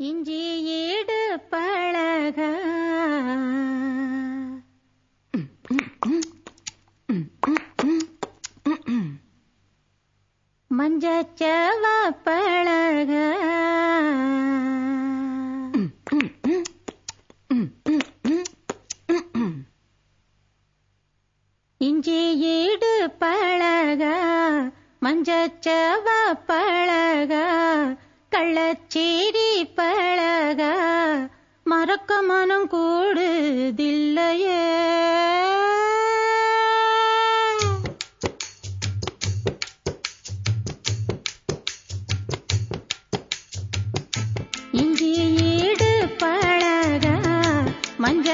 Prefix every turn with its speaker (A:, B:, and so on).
A: இஞ்சி ஈடு பழக. மஞ்சச்சவ பழக. இஞ்சி ஈடு பழக. மஞ்சச்சவ பழக. கள்ளச்சேரி பழக மறக்க மனம் கூடுதில்லையே. இஞ்சி ஈடு பழக மஞ்ச